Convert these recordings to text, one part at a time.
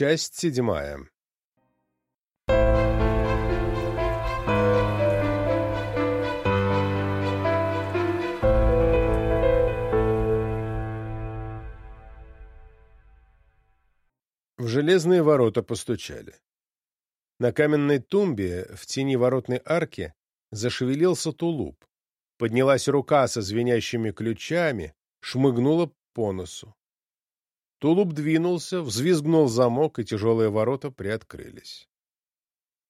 Часть седьмая. В железные ворота постучали. На каменной тумбе в тени воротной арки зашевелился тулуп. Поднялась рука со звенящими ключами, шмыгнула по носу. Тулуп двинулся, взвизгнул замок, и тяжелые ворота приоткрылись.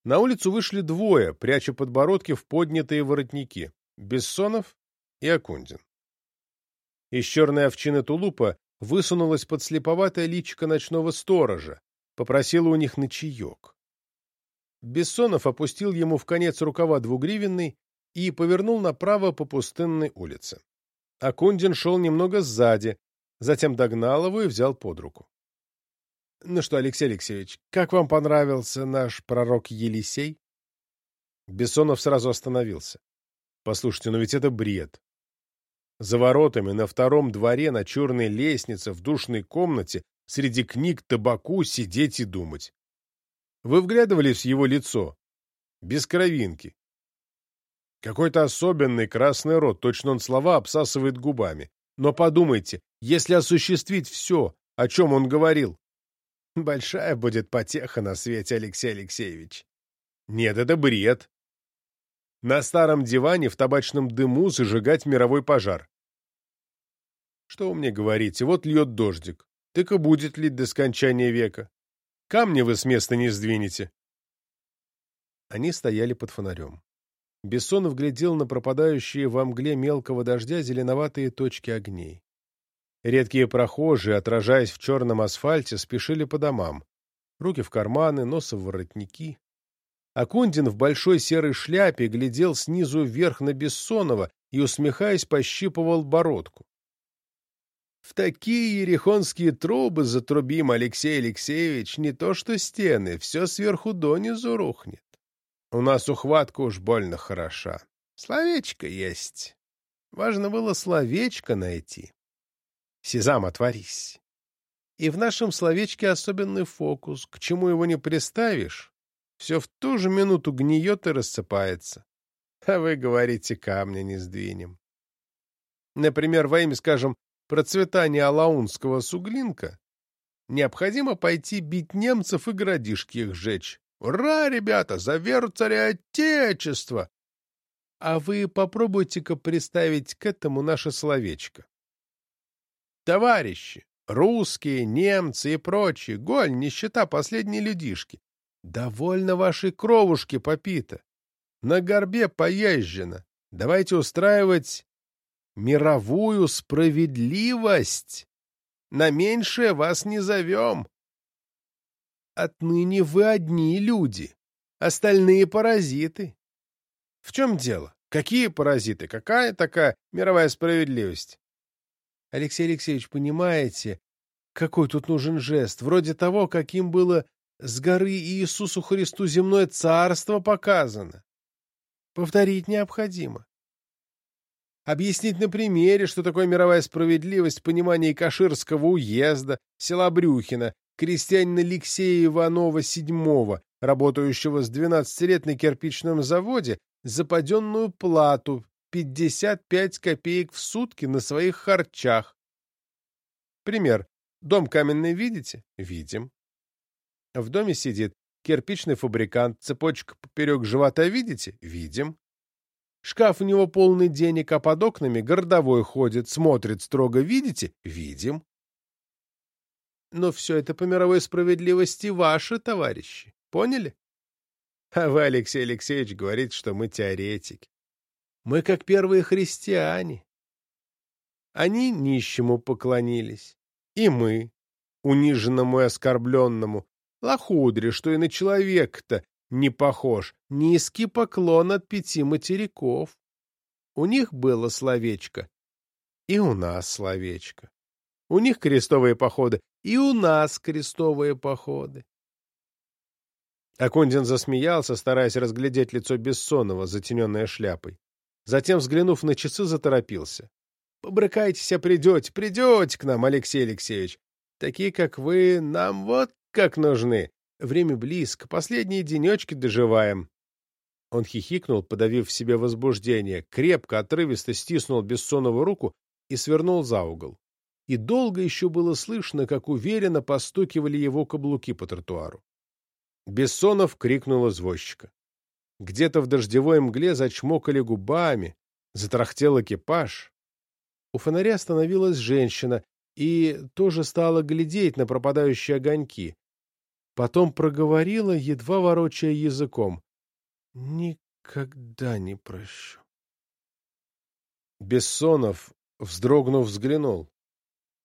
На улицу вышли двое, пряча подбородки в поднятые воротники — Бессонов и Акундин. Из черной овчины тулупа высунулась подслеповатая личико ночного сторожа, попросила у них на чаек. Бессонов опустил ему в конец рукава двугривенный и повернул направо по пустынной улице. Акундин шел немного сзади, затем догнал его и взял под руку. — Ну что, Алексей Алексеевич, как вам понравился наш пророк Елисей? Бессонов сразу остановился. — Послушайте, но ведь это бред. За воротами, на втором дворе, на черной лестнице, в душной комнате, среди книг, табаку, сидеть и думать. Вы вглядывались в его лицо? Без кровинки. Какой-то особенный красный рот, точно он слова обсасывает губами. Но подумайте, если осуществить все, о чем он говорил, большая будет потеха на свете, Алексей Алексеевич. Нет, это бред. На старом диване в табачном дыму зажигать мировой пожар. Что вы мне говорите? Вот льет дождик. Так и будет лить до скончания века. Камни вы с места не сдвинете. Они стояли под фонарем. Бессонов глядел на пропадающие во мгле мелкого дождя зеленоватые точки огней. Редкие прохожие, отражаясь в черном асфальте, спешили по домам. Руки в карманы, носы в воротники. Акундин в большой серой шляпе глядел снизу вверх на Бессонова и, усмехаясь, пощипывал бородку. В такие ерехонские трубы затрубим, Алексей Алексеевич, не то что стены, все сверху донизу рухнет. У нас ухватка уж больно хороша. Словечко есть. Важно было словечко найти. Сезам, отворись. И в нашем словечке особенный фокус. К чему его не приставишь, все в ту же минуту гниет и рассыпается. А вы говорите, камня не сдвинем. Например, во имя, скажем, процветания алаунского суглинка, необходимо пойти бить немцев и городишки их сжечь. Ура, ребята, за веру царя Отечества! А вы попробуйте-ка представить к этому наше словечко. Товарищи, русские, немцы и прочие, голь, нищета, последние людишки, довольно вашей кровушки попита, на горбе поезжено, давайте устраивать мировую справедливость. На меньшее вас не зовем. Отныне вы одни люди, остальные паразиты. В чем дело? Какие паразиты? Какая такая мировая справедливость? Алексей Алексеевич, понимаете, какой тут нужен жест? Вроде того, каким было с горы Иисусу Христу земное царство показано. Повторить необходимо. Объяснить на примере, что такое мировая справедливость в понимании Каширского уезда, села Брюхина, крестьянина Алексея Иванова VII, работающего с 12 лет на кирпичном заводе, за паденную плату 55 копеек в сутки на своих харчах. Пример. Дом каменный видите? Видим. В доме сидит кирпичный фабрикант, цепочка поперек живота видите? Видим. Шкаф у него полный денег, а под окнами городовой ходит, смотрит строго, видите? Видим. Но все это по мировой справедливости ваши, товарищи. Поняли? А вы, Алексей Алексеевич, говорите, что мы теоретики. Мы как первые христиане. Они нищему поклонились. И мы, униженному и оскорбленному, лохудре, что и на человека-то не похож, низкий поклон от пяти материков. У них было словечко, и у нас словечко. У них крестовые походы, и у нас крестовые походы. Акундин засмеялся, стараясь разглядеть лицо Бессонова, затененное шляпой. Затем, взглянув на часы, заторопился. — Побрыкайтесь, а придете, придете к нам, Алексей Алексеевич. Такие, как вы, нам вот как нужны. Время близко, последние денечки доживаем. Он хихикнул, подавив в себе возбуждение, крепко, отрывисто стиснул Бессонову руку и свернул за угол. И долго еще было слышно, как уверенно постукивали его каблуки по тротуару. Бессонов крикнул извозчика. Где-то в дождевой мгле зачмокали губами, затрахтел экипаж. У фонаря остановилась женщина и тоже стала глядеть на пропадающие огоньки. Потом проговорила, едва ворочая языком. Никогда не прощу. Бессонов, вздрогнув, взглянул.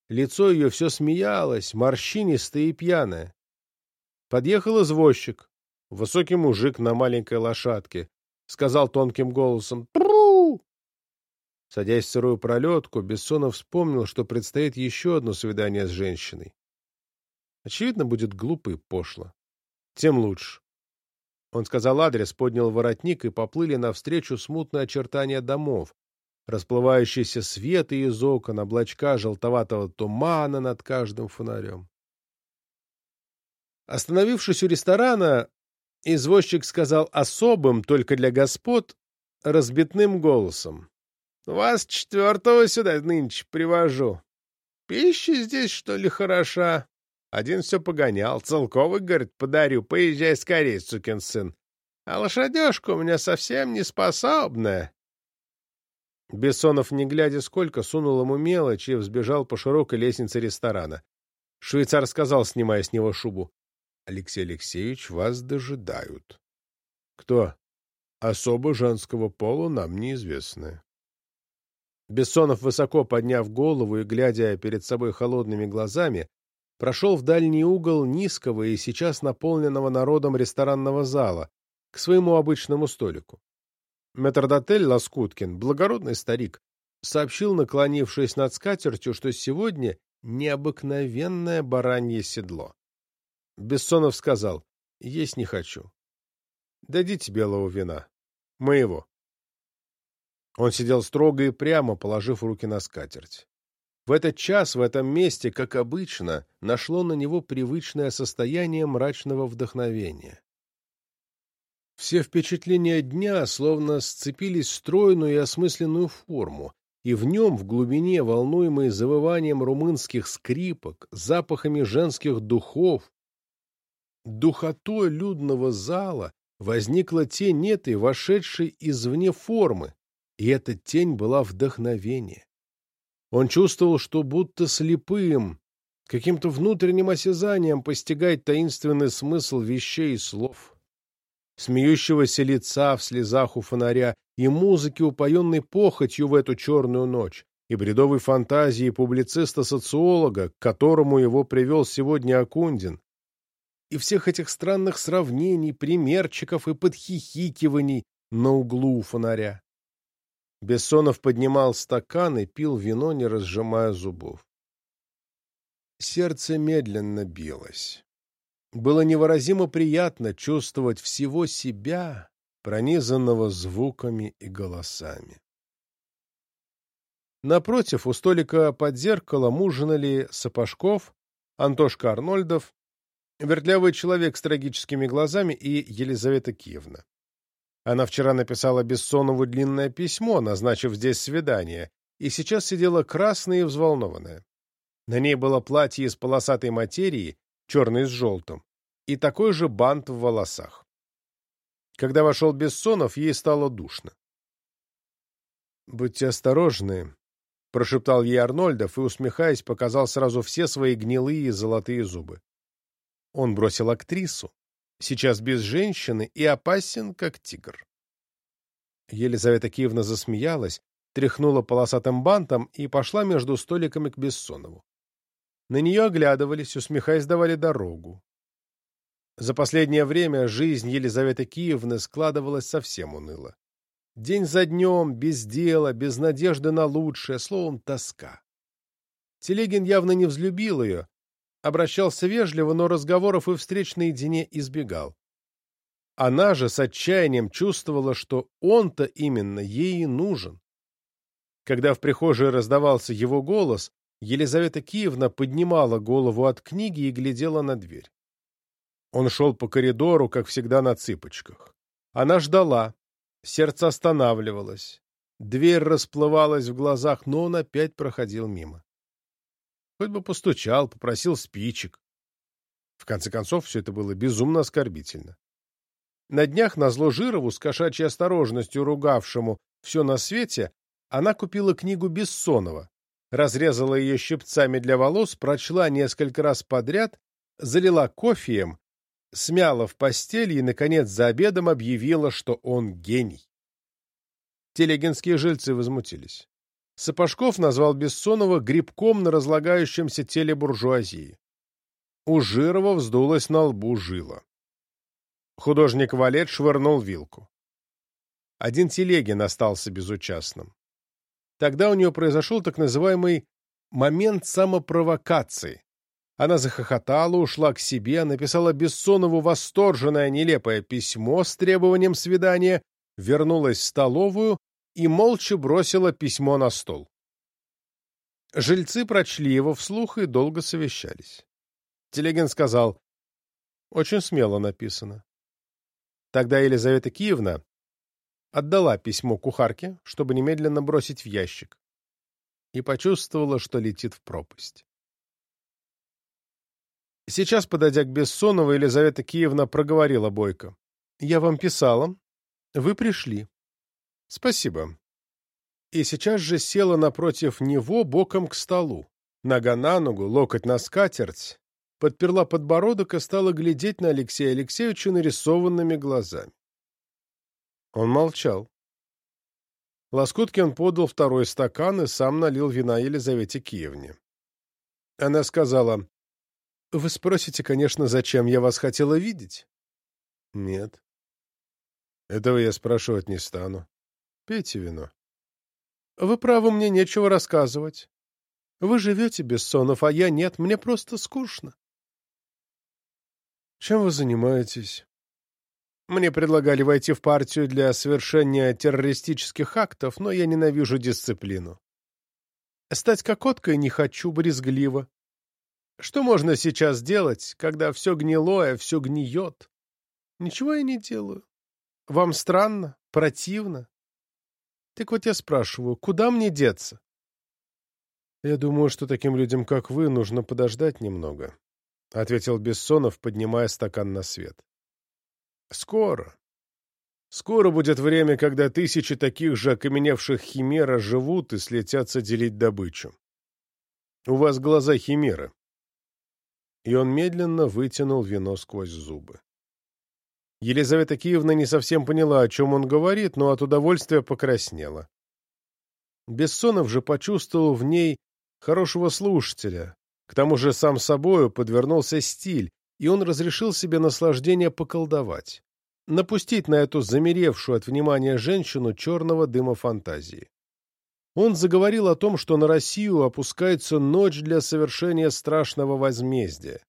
Лицо ее все смеялось, морщинистое и пьяное. Подъехал извозчик, высокий мужик на маленькой лошадке. Сказал тонким голосом «Тру!». Садясь в сырую пролетку, Бессонов вспомнил, что предстоит еще одно свидание с женщиной. Очевидно, будет глупо и пошло. Тем лучше. Он сказал адрес, поднял воротник, и поплыли навстречу смутные очертания домов, расплывающийся свет из окон, облачка желтоватого тумана над каждым фонарем. Остановившись у ресторана, извозчик сказал особым, только для господ, разбитным голосом. — Вас четвертого сюда нынче привожу. Пища здесь, что ли, хороша? Один все погонял. Целковый, говорит, подарю. Поезжай скорее, сукин сын. А лошадежка у меня совсем не способная. Бессонов, не глядя сколько, сунул ему мелочь и взбежал по широкой лестнице ресторана. Швейцар сказал, снимая с него шубу. — Алексей Алексеевич, вас дожидают. — Кто? — Особо женского пола нам неизвестны. Бессонов, высоко подняв голову и глядя перед собой холодными глазами, прошел в дальний угол низкого и сейчас наполненного народом ресторанного зала, к своему обычному столику. Метрдотель Лоскуткин, благородный старик, сообщил, наклонившись над скатертью, что сегодня необыкновенное баранье седло. Бессонов сказал, есть не хочу. Дадите белого вина. Моего. Он сидел строго и прямо, положив руки на скатерть. В этот час, в этом месте, как обычно, нашло на него привычное состояние мрачного вдохновения. Все впечатления дня словно сцепились в стройную и осмысленную форму, и в нем, в глубине, волнуемой завыванием румынских скрипок, запахами женских духов, духотой людного зала, возникла тень этой, вошедшей извне формы, и эта тень была вдохновение. Он чувствовал, что будто слепым, каким-то внутренним осязанием постигает таинственный смысл вещей и слов. Смеющегося лица в слезах у фонаря и музыки, упоенной похотью в эту черную ночь, и бредовой фантазии публициста-социолога, к которому его привел сегодня Акундин, и всех этих странных сравнений, примерчиков и подхихикиваний на углу у фонаря. Бессонов поднимал стакан и пил вино, не разжимая зубов. Сердце медленно билось. Было невыразимо приятно чувствовать всего себя, пронизанного звуками и голосами. Напротив, у столика под зеркалом ужинали Сапожков, Антошка Арнольдов, вертлявый человек с трагическими глазами и Елизавета Киевна. Она вчера написала Бессонову длинное письмо, назначив здесь свидание, и сейчас сидела красная и взволнованная. На ней было платье из полосатой материи, черный с желтым, и такой же бант в волосах. Когда вошел Бессонов, ей стало душно. «Будьте осторожны», — прошептал ей Арнольдов и, усмехаясь, показал сразу все свои гнилые золотые зубы. Он бросил актрису, сейчас без женщины и опасен, как тигр. Елизавета Киевна засмеялась, тряхнула полосатым бантом и пошла между столиками к Бессонову. На нее оглядывались, усмехаясь, давали дорогу. За последнее время жизнь Елизаветы Киевны складывалась совсем уныло. День за днем, без дела, без надежды на лучшее, словом, тоска. Телегин явно не взлюбил ее, обращался вежливо, но разговоров и встреч наедине избегал. Она же с отчаянием чувствовала, что он-то именно ей и нужен. Когда в прихожей раздавался его голос, Елизавета Киевна поднимала голову от книги и глядела на дверь. Он шел по коридору, как всегда, на цыпочках. Она ждала. Сердце останавливалось. Дверь расплывалась в глазах, но он опять проходил мимо. Хоть бы постучал, попросил спичек. В конце концов, все это было безумно оскорбительно. На днях, назло Жирову, с кошачьей осторожностью ругавшему все на свете, она купила книгу Бессонова, разрезала ее щипцами для волос, прочла несколько раз подряд, залила кофеем, смяла в постели и, наконец, за обедом объявила, что он гений. Телегинские жильцы возмутились. Сапожков назвал Бессонова грибком на разлагающемся теле буржуазии. У Жирова вздулась на лбу жила. Художник Валет швырнул вилку. Один Телегин остался безучастным. Тогда у нее произошел так называемый момент самопровокации. Она захохотала, ушла к себе, написала Бессонову восторженное нелепое письмо с требованием свидания, вернулась в столовую и молча бросила письмо на стол. Жильцы прочли его вслух и долго совещались. Телегин сказал, «Очень смело написано». Тогда Елизавета Киевна отдала письмо кухарке, чтобы немедленно бросить в ящик, и почувствовала, что летит в пропасть. Сейчас, подойдя к Бессонову, Елизавета Киевна проговорила бойко. «Я вам писала. Вы пришли. Спасибо». И сейчас же села напротив него боком к столу. Нога на ногу, локоть на скатерть, подперла подбородок и стала глядеть на Алексея Алексеевича нарисованными глазами. Он молчал. Лоскуткин подал второй стакан и сам налил вина Елизавете Киевне. Она сказала, вы спросите, конечно, зачем я вас хотела видеть? Нет. Этого я спрашивать не стану. Пейте вино. Вы правы, мне нечего рассказывать. Вы живете без сонов, а я нет, мне просто скучно. Чем вы занимаетесь? Мне предлагали войти в партию для совершения террористических актов, но я ненавижу дисциплину. Стать кокоткой не хочу, брезгливо. Что можно сейчас делать, когда все гнилое, все гниет? Ничего я не делаю. Вам странно? Противно? Так вот я спрашиваю, куда мне деться? Я думаю, что таким людям, как вы, нужно подождать немного, — ответил Бессонов, поднимая стакан на свет. Скоро. Скоро будет время, когда тысячи таких же окаменевших химер живут и слетятся делить добычу. У вас глаза химеры и он медленно вытянул вино сквозь зубы. Елизавета Киевна не совсем поняла, о чем он говорит, но от удовольствия покраснела. Бессонов же почувствовал в ней хорошего слушателя. К тому же сам собою подвернулся стиль, и он разрешил себе наслаждение поколдовать, напустить на эту замеревшую от внимания женщину черного дыма фантазии. Он заговорил о том, что на Россию опускается ночь для совершения страшного возмездия.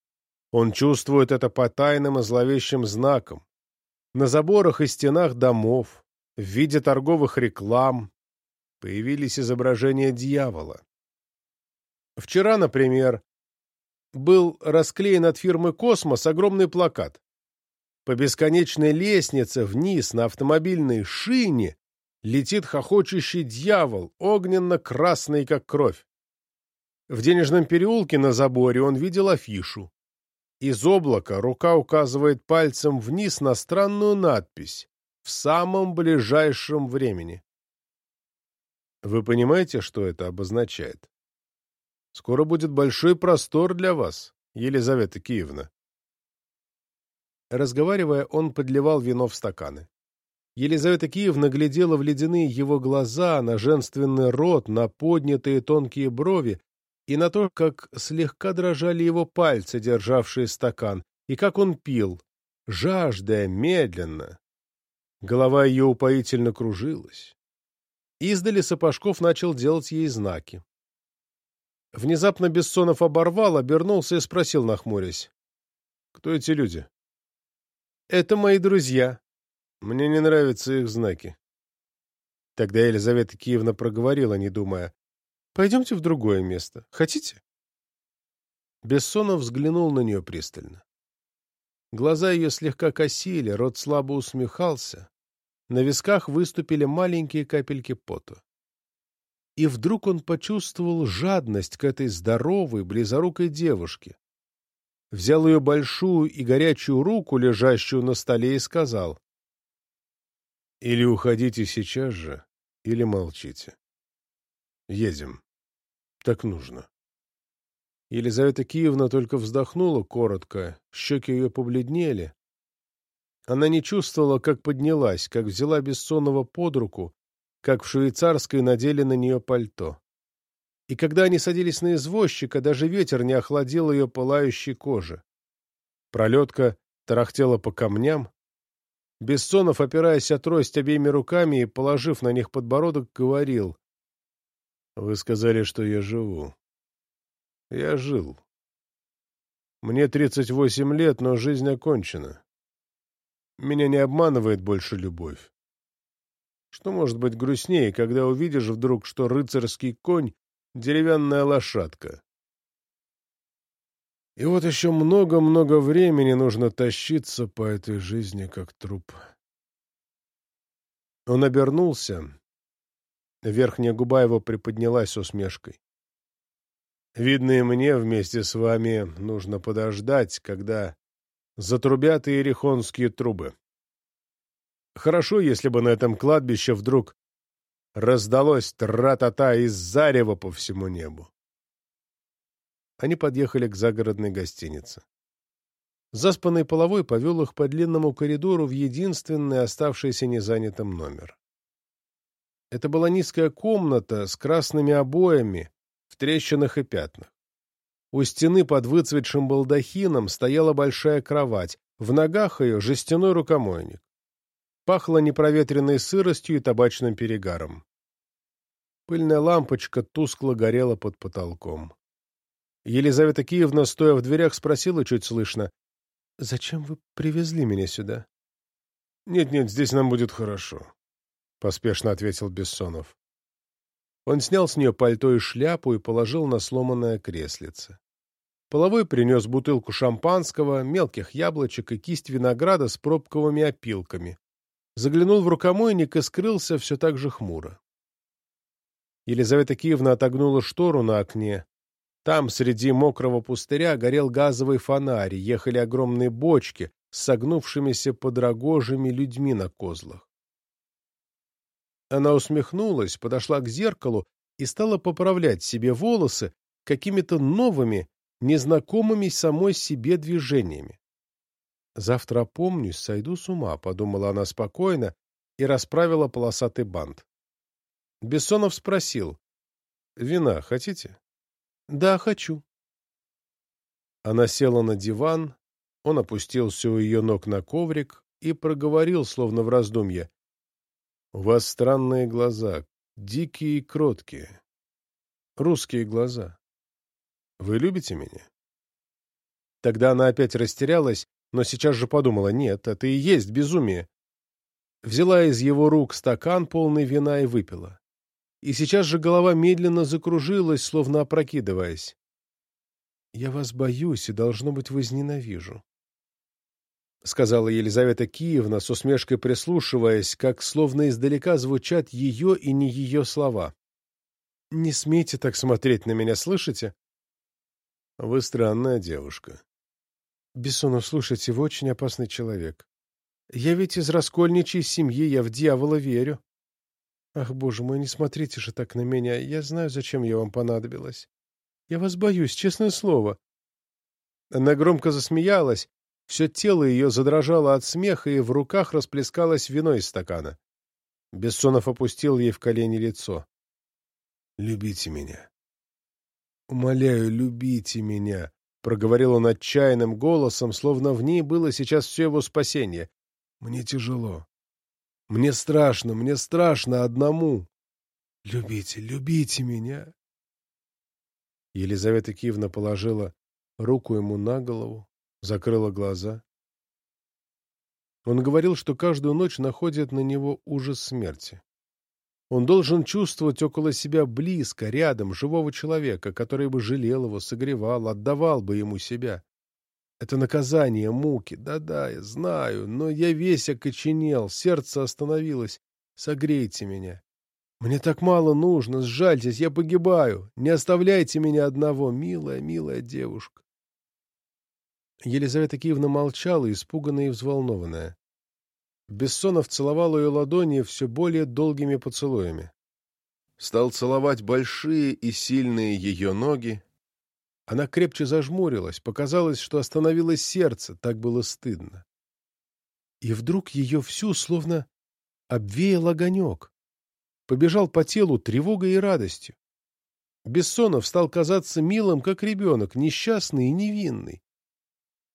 Он чувствует это по тайным и зловещим знакам. На заборах и стенах домов, в виде торговых реклам, появились изображения дьявола. Вчера, например, был расклеен от фирмы «Космос» огромный плакат. По бесконечной лестнице вниз на автомобильной шине летит хохочущий дьявол, огненно-красный, как кровь. В денежном переулке на заборе он видел афишу. Из облака рука указывает пальцем вниз на странную надпись «В самом ближайшем времени». Вы понимаете, что это обозначает? Скоро будет большой простор для вас, Елизавета Киевна. Разговаривая, он подливал вино в стаканы. Елизавета Киевна глядела в ледяные его глаза, на женственный рот, на поднятые тонкие брови и на то, как слегка дрожали его пальцы, державшие стакан, и как он пил, жаждая, медленно. Голова ее упоительно кружилась. Издали Сапожков начал делать ей знаки. Внезапно Бессонов оборвал, обернулся и спросил, нахмурясь. — Кто эти люди? — Это мои друзья, мне не нравятся их знаки. Тогда Елизавета Киевна проговорила, не думая. «Пойдемте в другое место. Хотите?» Бессонов взглянул на нее пристально. Глаза ее слегка косили, рот слабо усмехался. На висках выступили маленькие капельки пота. И вдруг он почувствовал жадность к этой здоровой, близорукой девушке. Взял ее большую и горячую руку, лежащую на столе, и сказал. «Или уходите сейчас же, или молчите. Едем. Так нужно». Елизавета Киевна только вздохнула коротко, щеки ее побледнели. Она не чувствовала, как поднялась, как взяла Бессонова под руку, как в швейцарской надели на нее пальто. И когда они садились на извозчика, даже ветер не охладил ее пылающей кожи. Пролетка тарахтела по камням. Бессонов, опираясь о трость обеими руками и положив на них подбородок, говорил. — Вы сказали, что я живу. Я жил. Мне 38 лет, но жизнь окончена. Меня не обманывает больше любовь. Что может быть грустнее, когда увидишь вдруг, что рыцарский конь — деревянная лошадка? И вот еще много-много времени нужно тащиться по этой жизни, как труп. Он обернулся. Верхняя губа его приподнялась усмешкой. Видно, и мне вместе с вами нужно подождать, когда затрубят иерихонские трубы. Хорошо, если бы на этом кладбище вдруг раздалось тра-та-та из зарева по всему небу. Они подъехали к загородной гостинице. Заспанный половой повел их по длинному коридору в единственный оставшийся незанятым номер. Это была низкая комната с красными обоями, в трещинах и пятнах. У стены под выцветшим балдахином стояла большая кровать, в ногах ее жестяной рукомойник. Пахло непроветренной сыростью и табачным перегаром. Пыльная лампочка тускло горела под потолком. Елизавета Киевна, стоя в дверях, спросила чуть слышно, «Зачем вы привезли меня сюда?» «Нет-нет, здесь нам будет хорошо», — поспешно ответил Бессонов. Он снял с нее пальто и шляпу и положил на сломанное креслице. Половой принес бутылку шампанского, мелких яблочек и кисть винограда с пробковыми опилками. Заглянул в рукомойник и скрылся все так же хмуро. Елизавета Киевна отогнула штору на окне. Там, среди мокрого пустыря, горел газовый фонарь, ехали огромные бочки с согнувшимися под рогожами людьми на козлах. Она усмехнулась, подошла к зеркалу и стала поправлять себе волосы какими-то новыми, незнакомыми самой себе движениями. «Завтра опомнюсь, сойду с ума», — подумала она спокойно и расправила полосатый бант. Бессонов спросил. «Вина хотите?» «Да, хочу». Она села на диван, он опустился у ее ног на коврик и проговорил, словно в раздумье. У вас странные глаза, дикие и кроткие. Русские глаза. Вы любите меня? Тогда она опять растерялась, но сейчас же подумала, нет, это и есть безумие. Взяла из его рук стакан, полный вина, и выпила. И сейчас же голова медленно закружилась, словно опрокидываясь. «Я вас боюсь и, должно быть, возненавижу. — сказала Елизавета Киевна, с усмешкой прислушиваясь, как словно издалека звучат ее и не ее слова. — Не смейте так смотреть на меня, слышите? — Вы странная девушка. — Бессонов, слушайте, вы очень опасный человек. Я ведь из раскольничьей семьи, я в дьявола верю. Ах, боже мой, не смотрите же так на меня, я знаю, зачем я вам понадобилась. Я вас боюсь, честное слово. Она громко засмеялась, все тело ее задрожало от смеха, и в руках расплескалось вино из стакана. Бессонов опустил ей в колени лицо. «Любите меня. Умоляю, любите меня», — проговорил он отчаянным голосом, словно в ней было сейчас все его спасение. «Мне тяжело. Мне страшно, мне страшно одному. Любите, любите меня». Елизавета Киевна положила руку ему на голову, закрыла глаза. Он говорил, что каждую ночь находит на него ужас смерти. Он должен чувствовать около себя близко, рядом, живого человека, который бы жалел его, согревал, отдавал бы ему себя. Это наказание, муки. Да-да, я знаю, но я весь окоченел, сердце остановилось. Согрейте меня. Мне так мало нужно, сжальтесь, я погибаю. Не оставляйте меня одного, милая, милая девушка. Елизавета Киевна молчала, испуганная и взволнованная. Бессонов целовал ее ладони все более долгими поцелуями. Стал целовать большие и сильные ее ноги. Она крепче зажмурилась, показалось, что остановилось сердце, так было стыдно. И вдруг ее всю словно обвеял огонек. Побежал по телу тревогой и радостью. Бессонов стал казаться милым, как ребенок, несчастный и невинный.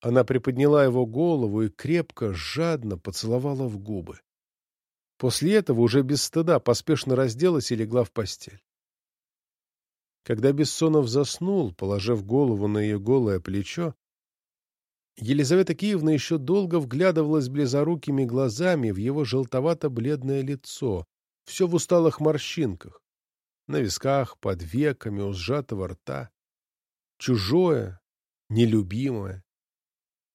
Она приподняла его голову и крепко, жадно поцеловала в губы. После этого уже без стыда поспешно разделась и легла в постель. Когда Бессонов заснул, положив голову на ее голое плечо, Елизавета Киевна еще долго вглядывалась близорукими глазами в его желтовато-бледное лицо, все в усталых морщинках, на висках, под веками, у сжатого рта. Чужое, нелюбимое,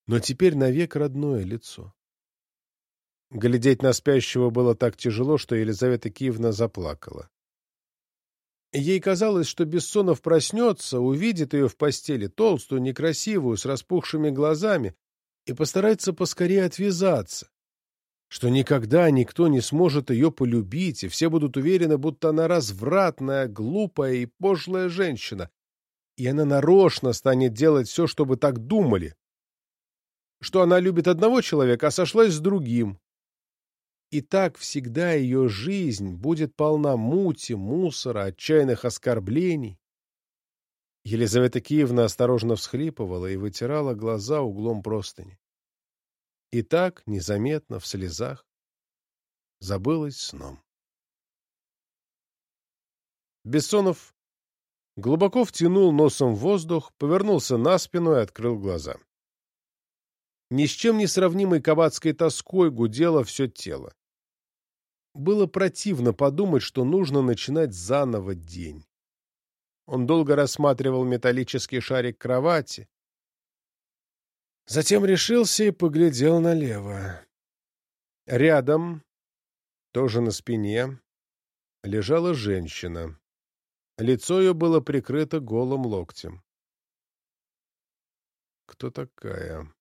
но теперь навек родное лицо. Глядеть на спящего было так тяжело, что Елизавета Киевна заплакала. Ей казалось, что Бессонов проснется, увидит ее в постели, толстую, некрасивую, с распухшими глазами, и постарается поскорее отвязаться, что никогда никто не сможет ее полюбить, и все будут уверены, будто она развратная, глупая и пошлая женщина, и она нарочно станет делать все, чтобы так думали, что она любит одного человека, а сошлась с другим, и так всегда ее жизнь будет полна мути, мусора, отчаянных оскорблений. Елизавета Киевна осторожно всхлипывала и вытирала глаза углом простыни. И так, незаметно, в слезах, забылась сном. Бессонов глубоко втянул носом воздух, повернулся на спину и открыл глаза ни с чем не сравнимой кабацкой тоской гудело все тело. Было противно подумать, что нужно начинать заново день. Он долго рассматривал металлический шарик кровати. Затем решился и поглядел налево. Рядом, тоже на спине, лежала женщина. Лицо ее было прикрыто голым локтем. Кто такая?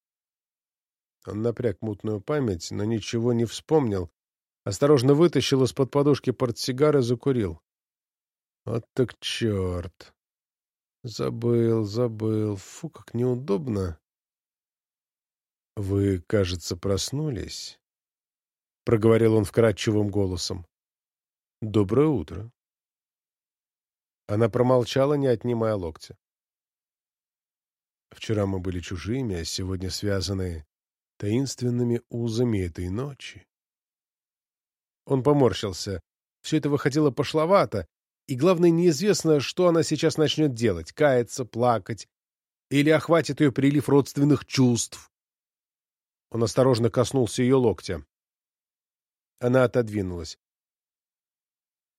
Он напряг мутную память, но ничего не вспомнил. Осторожно вытащил из-под подушки портсигар и закурил. Вот так черт. Забыл, забыл. Фу, как неудобно. Вы, кажется, проснулись, — проговорил он вкрадчивым голосом. Доброе утро. Она промолчала, не отнимая локтя. Вчера мы были чужими, а сегодня связаны таинственными узами этой ночи. Он поморщился. Все это выходило пошловато, и, главное, неизвестно, что она сейчас начнет делать — каяться, плакать, или охватит ее прилив родственных чувств. Он осторожно коснулся ее локтя. Она отодвинулась.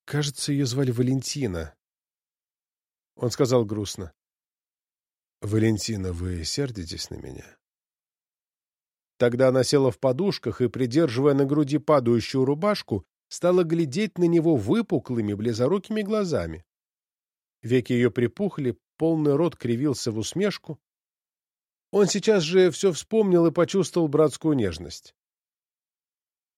Кажется, ее звали Валентина. Он сказал грустно. — Валентина, вы сердитесь на меня? Тогда она села в подушках и, придерживая на груди падающую рубашку, стала глядеть на него выпуклыми, близорукими глазами. Веки ее припухли, полный рот кривился в усмешку. Он сейчас же все вспомнил и почувствовал братскую нежность.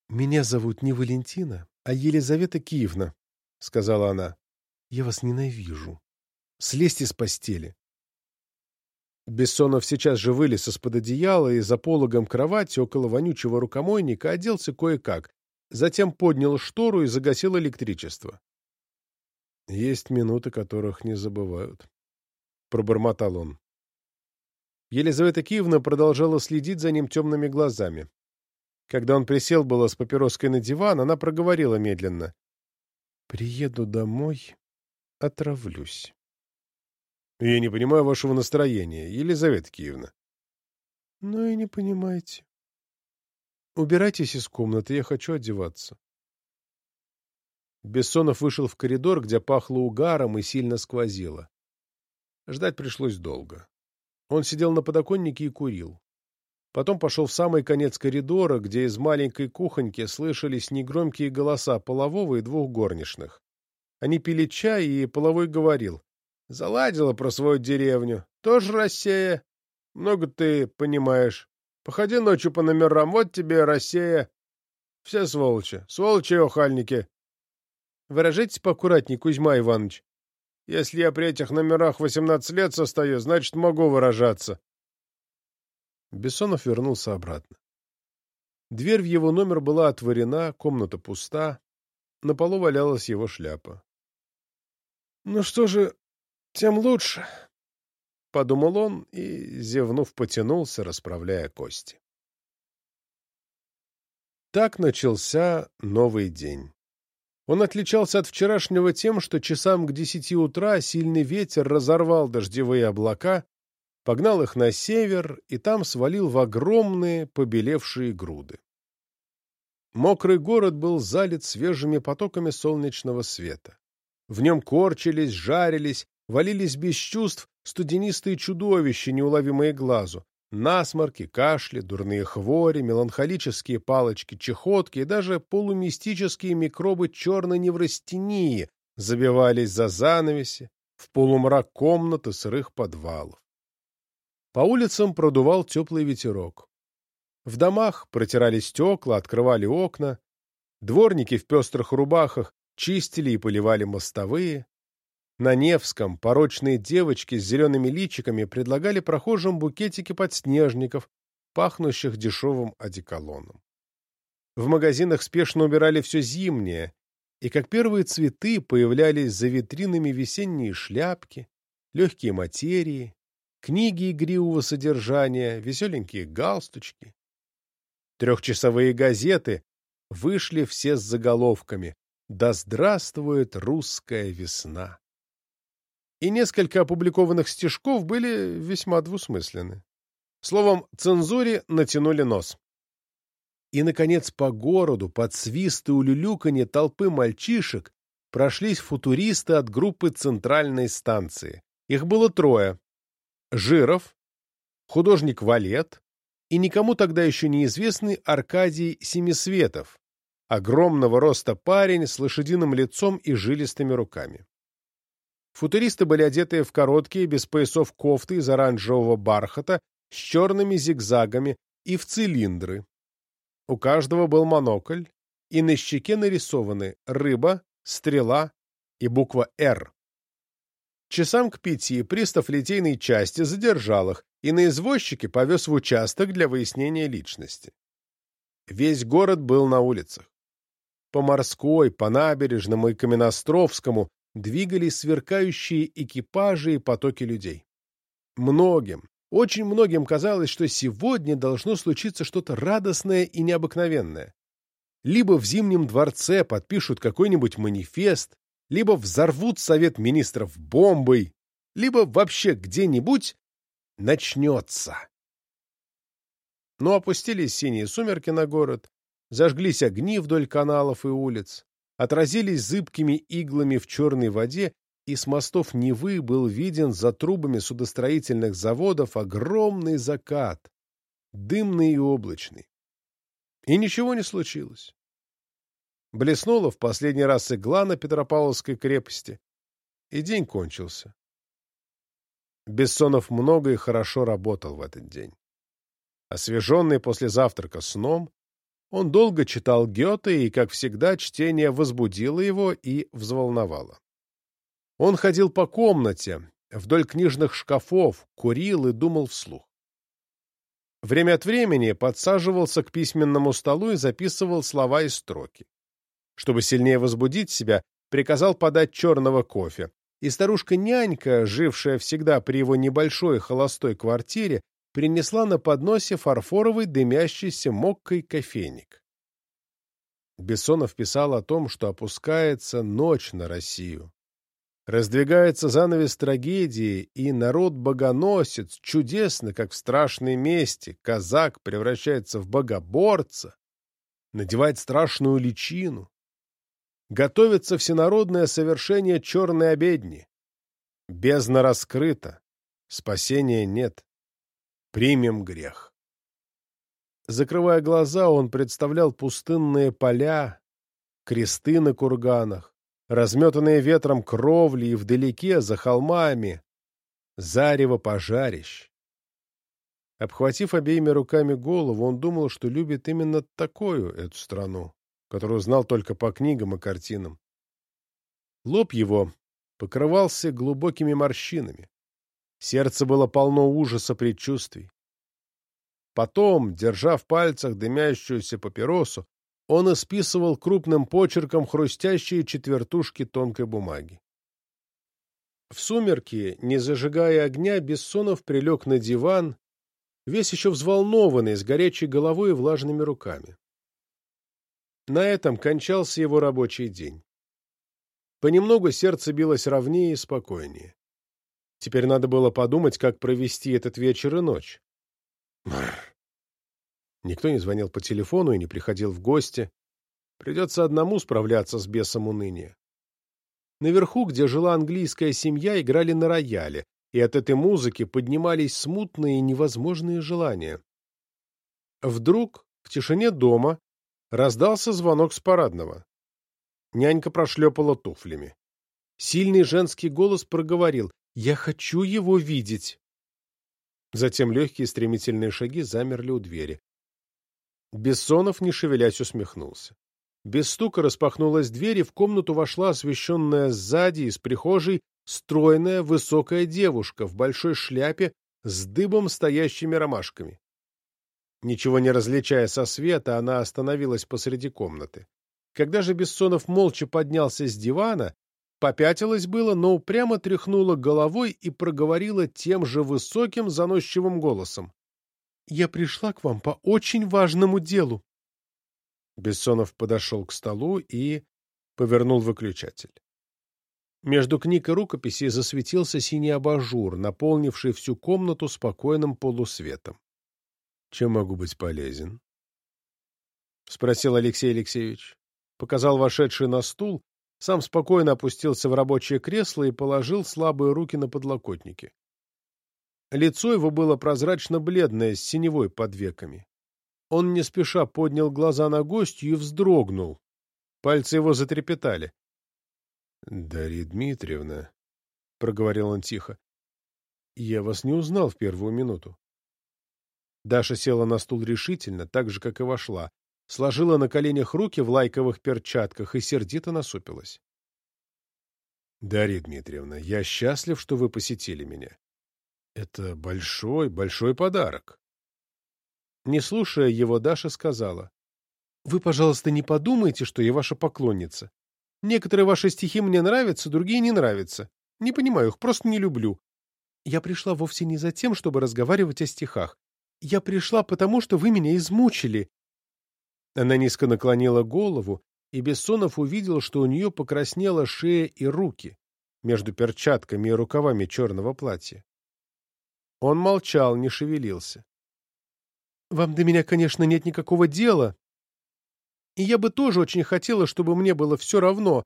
«Меня зовут не Валентина, а Елизавета Киевна», — сказала она. «Я вас ненавижу. Слезьте с постели. Бессонов сейчас же вылез из-под одеяла и за пологом кровати около вонючего рукомойника оделся кое-как, затем поднял штору и загасил электричество. «Есть минуты, которых не забывают», — пробормотал он. Елизавета Киевна продолжала следить за ним темными глазами. Когда он присел было с папироской на диван, она проговорила медленно. «Приеду домой, отравлюсь». Я не понимаю вашего настроения, Елизавета Киевна. Ну и не понимаете. Убирайтесь из комнаты, я хочу одеваться. Бессонов вышел в коридор, где пахло угаром и сильно сквозило. Ждать пришлось долго. Он сидел на подоконнике и курил. Потом пошел в самый конец коридора, где из маленькой кухоньки слышались негромкие голоса полового и двух горничных. Они пили чай, и половой говорил. «Заладила про свою деревню. Тоже Россия. Много ты понимаешь. Походи ночью по номерам, вот тебе Россия. Все сволочи. Сволочи и охальники. Выражайтесь поаккуратней, Кузьма Иванович. Если я при этих номерах восемнадцать лет состою, значит, могу выражаться. Бессонов вернулся обратно. Дверь в его номер была отворена, комната пуста, на полу валялась его шляпа. «Ну что же, тем лучше», — подумал он и, зевнув, потянулся, расправляя кости. Так начался новый день. Он отличался от вчерашнего тем, что часам к десяти утра сильный ветер разорвал дождевые облака, погнал их на север и там свалил в огромные побелевшие груды. Мокрый город был залит свежими потоками солнечного света. В нем корчились, жарились, валились без чувств студенистые чудовища, неуловимые глазу, насморки, кашли, дурные хвори, меланхолические палочки, чехотки и даже полумистические микробы черной неврастении забивались за занавеси, в полумрак комнаты сырых подвалов. По улицам продувал теплый ветерок. В домах протирали стекла, открывали окна. Дворники в пестрых рубахах чистили и поливали мостовые. На Невском порочные девочки с зелеными личиками предлагали прохожим букетики подснежников, пахнущих дешевым одеколоном. В магазинах спешно убирали все зимнее, и как первые цветы появлялись за витринами весенние шляпки, легкие материи, книги игривого содержания, веселенькие галстучки. Трехчасовые газеты вышли все с заголовками «Да здравствует русская весна!» И несколько опубликованных стишков были весьма двусмысленны. Словом, цензуре натянули нос. И, наконец, по городу, под свисты улюлюканье толпы мальчишек, прошлись футуристы от группы центральной станции. Их было трое. Жиров, художник Валет и никому тогда еще неизвестный Аркадий Семисветов, огромного роста парень с лошадиным лицом и жилистыми руками. Футуристы были одеты в короткие, без поясов кофты из оранжевого бархата с черными зигзагами и в цилиндры. У каждого был монокль, и на щеке нарисованы рыба, стрела и буква «Р». Часам к пяти пристав литейной части задержал их и на извозчике повез в участок для выяснения личности. Весь город был на улицах. По Морской, по Набережному и Каменостровскому двигались сверкающие экипажи и потоки людей. Многим, очень многим казалось, что сегодня должно случиться что-то радостное и необыкновенное. Либо в Зимнем дворце подпишут какой-нибудь манифест, либо взорвут Совет Министров бомбой, либо вообще где-нибудь начнется. Но опустились синие сумерки на город, зажглись огни вдоль каналов и улиц, отразились зыбкими иглами в черной воде, и с мостов Невы был виден за трубами судостроительных заводов огромный закат, дымный и облачный. И ничего не случилось. Блеснула в последний раз игла на Петропавловской крепости, и день кончился. Бессонов много и хорошо работал в этот день. Освеженный после завтрака сном, он долго читал Гёте, и, как всегда, чтение возбудило его и взволновало. Он ходил по комнате, вдоль книжных шкафов, курил и думал вслух. Время от времени подсаживался к письменному столу и записывал слова и строки. Чтобы сильнее возбудить себя, приказал подать черного кофе, и старушка-нянька, жившая всегда при его небольшой холостой квартире, принесла на подносе фарфоровый дымящийся моккой кофейник. Бессонов писал о том, что опускается ночь на Россию. Раздвигается занавес трагедии, и народ-богоносец, чудесно, как в страшной мести, казак превращается в богоборца, надевает страшную личину, готовится всенародное совершение черной обедни. Бездна раскрыта, спасения нет. Примем грех. Закрывая глаза, он представлял пустынные поля, кресты на курганах, разметанные ветром кровли и вдалеке, за холмами, зарево пожарищ. Обхватив обеими руками голову, он думал, что любит именно такую эту страну, которую знал только по книгам и картинам. Лоб его покрывался глубокими морщинами. Сердце было полно ужаса предчувствий. Потом, держа в пальцах дымящуюся папиросу, он исписывал крупным почерком хрустящие четвертушки тонкой бумаги. В сумерки, не зажигая огня, Бессонов прилег на диван, весь еще взволнованный, с горячей головой и влажными руками. На этом кончался его рабочий день. Понемногу сердце билось ровнее и спокойнее. Теперь надо было подумать, как провести этот вечер и ночь. Бррр. Никто не звонил по телефону и не приходил в гости. Придется одному справляться с бесом уныния. Наверху, где жила английская семья, играли на рояле, и от этой музыки поднимались смутные и невозможные желания. Вдруг в тишине дома раздался звонок с парадного. Нянька прошлепала туфлями. Сильный женский голос проговорил «Я хочу его видеть». Затем легкие стремительные шаги замерли у двери. Бессонов, не шевелясь, усмехнулся. Без стука распахнулась дверь, и в комнату вошла освещенная сзади из прихожей стройная высокая девушка в большой шляпе с дыбом стоящими ромашками. Ничего не различая со света, она остановилась посреди комнаты. Когда же Бессонов молча поднялся с дивана, попятилась было, но упрямо тряхнула головой и проговорила тем же высоким заносчивым голосом. — Я пришла к вам по очень важному делу. Бессонов подошел к столу и повернул выключатель. Между книг и рукописей засветился синий абажур, наполнивший всю комнату спокойным полусветом. — Чем могу быть полезен? — спросил Алексей Алексеевич показал вошедший на стул, сам спокойно опустился в рабочее кресло и положил слабые руки на подлокотники. Лицо его было прозрачно-бледное, с синевой под веками. Он не спеша поднял глаза на гостью и вздрогнул. Пальцы его затрепетали. — Дарья Дмитриевна, — проговорил он тихо, — я вас не узнал в первую минуту. Даша села на стул решительно, так же, как и вошла сложила на коленях руки в лайковых перчатках и сердито насупилась. — Дарья Дмитриевна, я счастлив, что вы посетили меня. Это большой, большой подарок. Не слушая его, Даша сказала. — Вы, пожалуйста, не подумайте, что я ваша поклонница. Некоторые ваши стихи мне нравятся, другие не нравятся. Не понимаю их, просто не люблю. Я пришла вовсе не за тем, чтобы разговаривать о стихах. Я пришла потому, что вы меня измучили, она низко наклонила голову, и Бессонов увидел, что у нее покраснела шея и руки между перчатками и рукавами черного платья. Он молчал, не шевелился. — Вам до меня, конечно, нет никакого дела, и я бы тоже очень хотела, чтобы мне было все равно.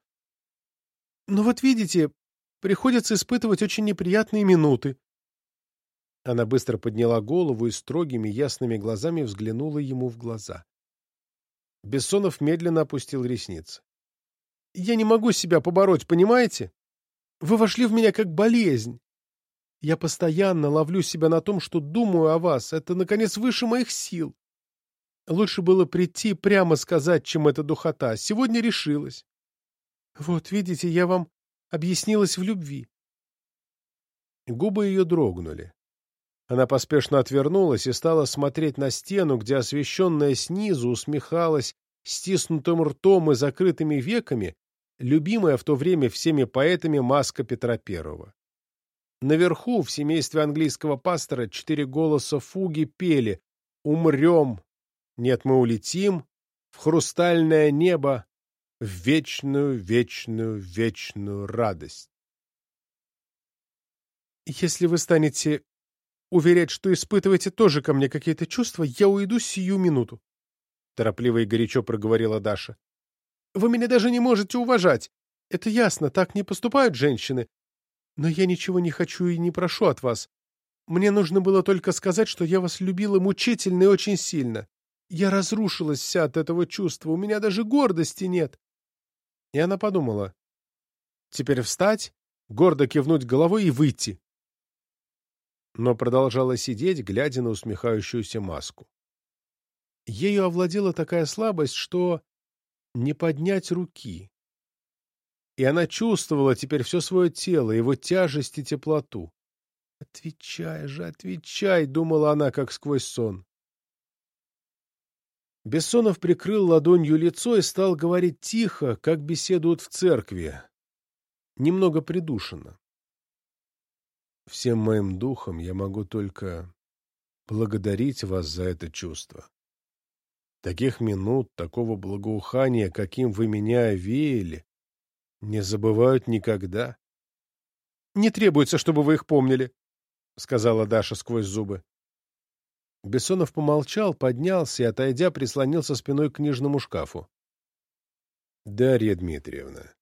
Но вот видите, приходится испытывать очень неприятные минуты. Она быстро подняла голову и строгими ясными глазами взглянула ему в глаза. Бессонов медленно опустил ресницы. «Я не могу себя побороть, понимаете? Вы вошли в меня как болезнь. Я постоянно ловлю себя на том, что думаю о вас. Это, наконец, выше моих сил. Лучше было прийти прямо сказать, чем эта духота. Сегодня решилась. Вот, видите, я вам объяснилась в любви. Губы ее дрогнули. Она поспешно отвернулась и стала смотреть на стену, где освещенная снизу усмехалась стиснутым ртом и закрытыми веками любимая в то время всеми поэтами маска Петра Первого. Наверху, в семействе английского пастора, четыре голоса фуги пели «Умрем», «Нет, мы улетим», «В хрустальное небо», «В вечную, вечную, вечную радость». «Если вы станете уверять, что испытываете тоже ко мне какие-то чувства, я уйду сию минуту. Торопливо и горячо проговорила Даша. Вы меня даже не можете уважать. Это ясно, так не поступают женщины. Но я ничего не хочу и не прошу от вас. Мне нужно было только сказать, что я вас любила мучительно и очень сильно. Я разрушилась вся от этого чувства, у меня даже гордости нет. И она подумала. Теперь встать, гордо кивнуть головой и выйти. Но продолжала сидеть, глядя на усмехающуюся маску. Ею овладела такая слабость, что не поднять руки. И она чувствовала теперь все свое тело, его тяжесть и теплоту. «Отвечай же, отвечай!» — думала она, как сквозь сон. Бессонов прикрыл ладонью лицо и стал говорить тихо, как беседуют в церкви, немного придушенно. «Всем моим духом я могу только благодарить вас за это чувство. Таких минут, такого благоухания, каким вы меня овеяли, не забывают никогда. «Не требуется, чтобы вы их помнили», — сказала Даша сквозь зубы. Бессонов помолчал, поднялся и, отойдя, прислонился спиной к книжному шкафу. — Дарья Дмитриевна,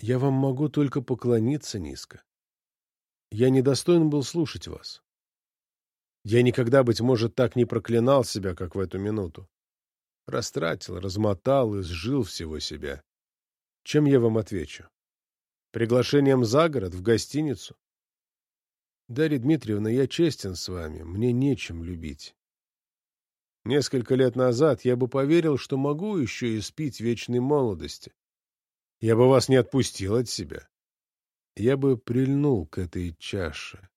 я вам могу только поклониться низко. Я недостоин был слушать вас. Я никогда, быть может, так не проклинал себя, как в эту минуту. Растратил, размотал и сжил всего себя. Чем я вам отвечу? Приглашением за город, в гостиницу? Дарья Дмитриевна, я честен с вами, мне нечем любить. Несколько лет назад я бы поверил, что могу еще испить вечной молодости. Я бы вас не отпустил от себя. Я бы прильнул к этой чаше.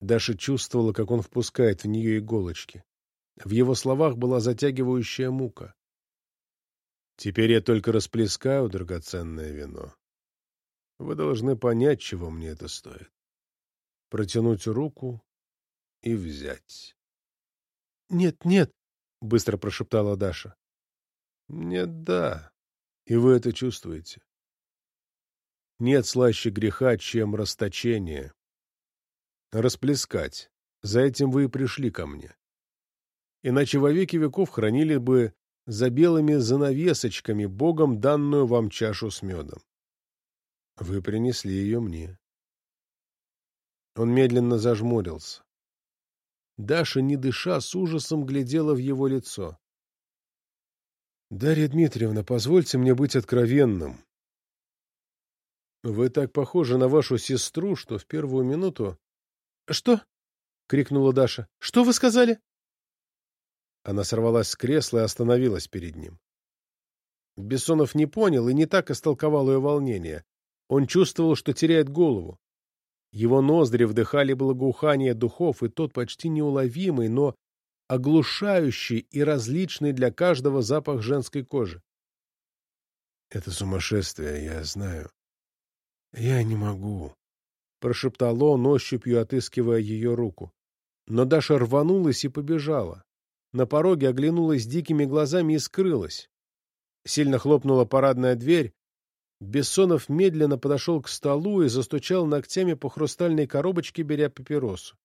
Даша чувствовала, как он впускает в нее иголочки. В его словах была затягивающая мука. Теперь я только расплескаю драгоценное вино. Вы должны понять, чего мне это стоит протянуть руку и взять. — Нет, нет, — быстро прошептала Даша. — Нет, да, и вы это чувствуете. Нет слаще греха, чем расточение. Расплескать. За этим вы и пришли ко мне. Иначе во веки веков хранили бы за белыми занавесочками Богом данную вам чашу с медом. Вы принесли ее мне. Он медленно зажмурился. Даша, не дыша, с ужасом глядела в его лицо. — Дарья Дмитриевна, позвольте мне быть откровенным. Вы так похожи на вашу сестру, что в первую минуту... — Что? — крикнула Даша. — Что вы сказали? Она сорвалась с кресла и остановилась перед ним. Бессонов не понял и не так истолковал ее волнение. Он чувствовал, что теряет голову. Его ноздри вдыхали благоухание духов, и тот почти неуловимый, но оглушающий и различный для каждого запах женской кожи. «Это сумасшествие, я знаю. Я не могу», — прошептал он, ощупью отыскивая ее руку. Но Даша рванулась и побежала. На пороге оглянулась дикими глазами и скрылась. Сильно хлопнула парадная дверь, Бессонов медленно подошел к столу и застучал ногтями по хрустальной коробочке, беря папиросу.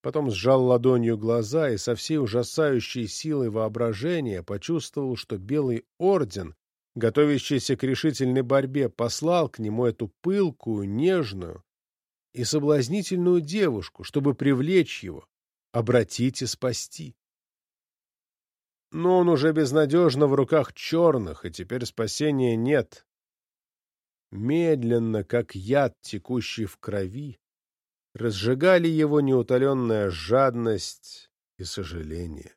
Потом сжал ладонью глаза и со всей ужасающей силой воображения почувствовал, что Белый Орден, готовящийся к решительной борьбе, послал к нему эту пылкую, нежную и соблазнительную девушку, чтобы привлечь его, обратить и спасти но он уже безнадежно в руках черных, и теперь спасения нет. Медленно, как яд, текущий в крови, разжигали его неутоленная жадность и сожаление.